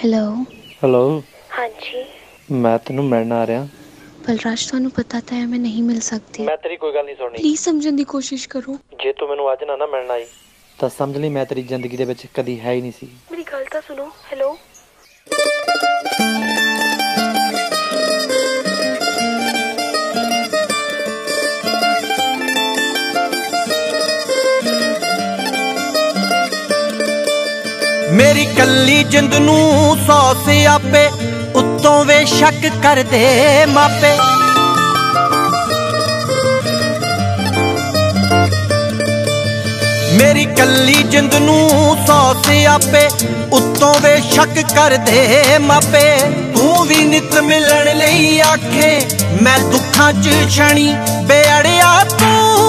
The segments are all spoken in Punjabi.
ਹੈਲੋ ਹੈਲੋ ਹਾਂਜੀ। ਮੈਂ ਤੈਨੂੰ ਮਿਲਣ ਆ ਰਿਹਾ। ਬਲਰਾਜ ਤੁਹਾਨੂੰ ਪਤਾ ਤਾਂ ਹੈ ਮੈਂ ਨਹੀਂ ਮਿਲ ਸਕਦੀ। ਮੈਂ ਤੇਰੀ ਕੋਈ ਗੱਲ ਨਹੀਂ ਸੁਣਨੀ। ਪਲੀਜ਼ ਸਮਝਣ ਦੀ ਕੋਸ਼ਿਸ਼ ਕਰੋ। ਜੇ ਤੂੰ ਮੈਨੂੰ ਅੱਜ ਨਾ ਨਾ ਮਿਲਣ ਆਈ। ਤਾਂ ਸਮਝ ਲਈ ਮੈਂ ਤੇਰੀ ਜ਼ਿੰਦਗੀ ਦੇ ਵਿੱਚ ਕਦੀ ਹੈ ਹੀ ਨਹੀਂ ਸੀ। ਮੇਰੀ ਗੱਲ ਤਾਂ ਸੁਣੋ। ਹੈਲੋ ਮੇਰੀ ਕੱਲੀ ਜਿੰਦ ਨੂੰ ਸੌ ਸਿਆਪੇ ਉੱਤੋਂ ਵੇ ਸ਼ੱਕ ਕਰਦੇ ਮਾਪੇ। ਮੇਰੀ ਕੱਲੀ ਜਿੰਦ ਨੂੰ ਸੌ ਸਿਆਪੇ ਉੱਤੋਂ ਵੇ ਸ਼ੱਕ ਕਰਦੇ ਮਾਪੇ। ਤੂੰ ਵੀ ਨਿਤ ਮਿਲਣ ਲਈ ਆਖੇ, ਮੈਂ ਦੁੱਖਾਂ 'ਚ ਛਣੀ, ਬੇਅੜਿਆ ਤੂੰ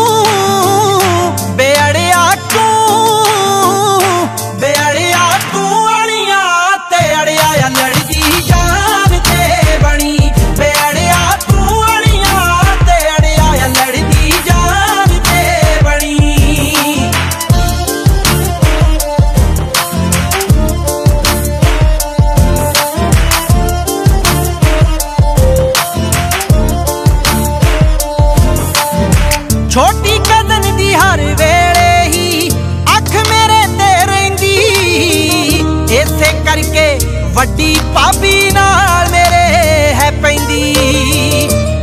ਬੇਅੜਿਆ ਤੂੰ। ਵੱਡੀ ਭਾਬੀ ਨਾਲ ਮੇਰੇ ਹੈ ਪੈਂਦੀ।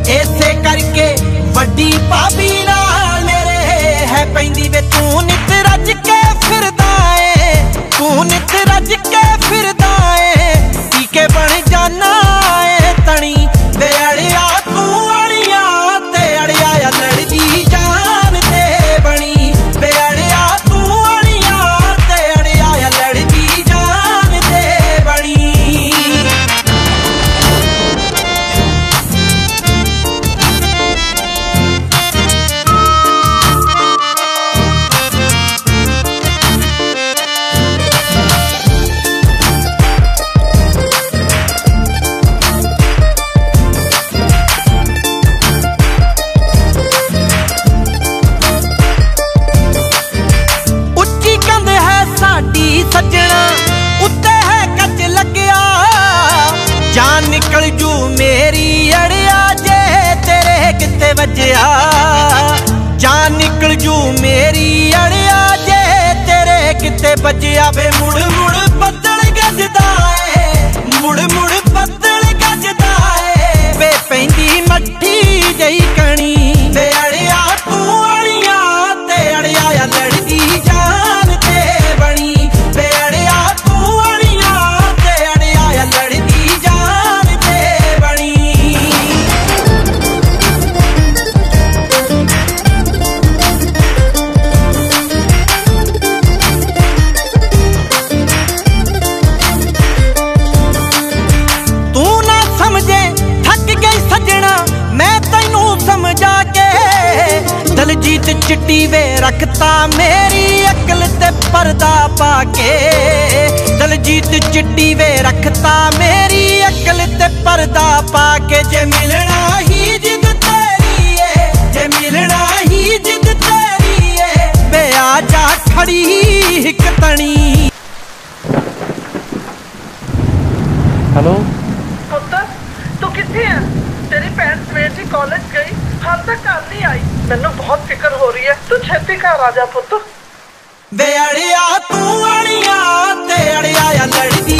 ਇਸੇ ਕਰਕੇ ਵੱਡੀ ਭਾਬੀ ਨਾਲ ਮੇਰੇ ਹੈ ਪੈਂਦੀ ਵੇ। ਤੂੰ ਨਿਤ ਰੱਜ ਕੇ ਫਿਰਦਾ ਏ। ਤੂੰ ਨਿਤ ਰੱਜ ਕੇ ਕਿਤੇ ਵੱਜਿਆ ਨਿਕਲ ਜੂ ਮੇਰੀ ਅੜਿਆ ਜੇ ਤੇਰੇ ਕਿਤੇ ਬਚਿਆ ਵੇ ਮੁੜ ਮੁੜ ਦਲਜੀਤ ਚਿੱਟੀ ਵੇ ਰੱਖਤਾ ਮੇਰੀ ਅਕਲ ਤੇ ਪਰਦਾ ਪਾ ਕੇ। ਦਲਜੀਤ ਚਿੱਟੀ ਵੇ ਰੱਖਤਾ ਮੇਰੀ ਅਕਲ ਤੇ ਪਰਦਾ ਪਾ ਕੇ। ਜੇ ਮਿਲਣਾ ਹੀ ਜਿੱਦ ਤੇਰੀ ਏ ਜੇ ਮਿਲਣਾ ਹੀ ਜਿੱਦ ਤੇਰੀ ਏ ਵੇ ਆ ਜਾ ਖੜੀ ਇੱਕ ਤਣੀ। ਹੈਲੋ? ਪੁੱਤ ਤੂੰ ਕਿੱਥੇ ਹੈ ਤੇਰੀ ਭੈਣ ਸਵੇਰ ਦੀ ਕਾਲਜ ਗਈ ਹਾਲ ਤੱਕ ਘਰ ਨਹੀਂ ਆਈ। ਮੈਨੂੰ ਬਹੁਤ ਫਿਕਰ ਹੋ ਰਹੀ ਹੈ। ਤੂੰ ਛੇਤੀ ਘਰ ਆ ਜਾ ਪੁੱਤ। ਵੇ ਤੂੰ ਅੜਿਆ, ਤੇ ਅੜਿਆ ਆ ਲੜਕੀ